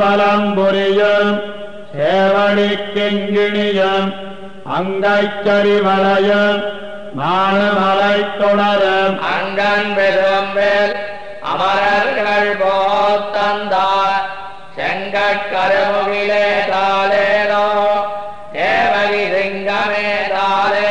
கிம்பலம்புரியம் சேவடி கெங்கிணியம் அங்கைச்சரிவளையம் மானமலை தொடரம் அங்கன் பெரும்பேல் அமரர்கள் போத்தந்தார் செங்கட்கருமுகிலே தாலேனோ தேவகி சிங்கமே தாலே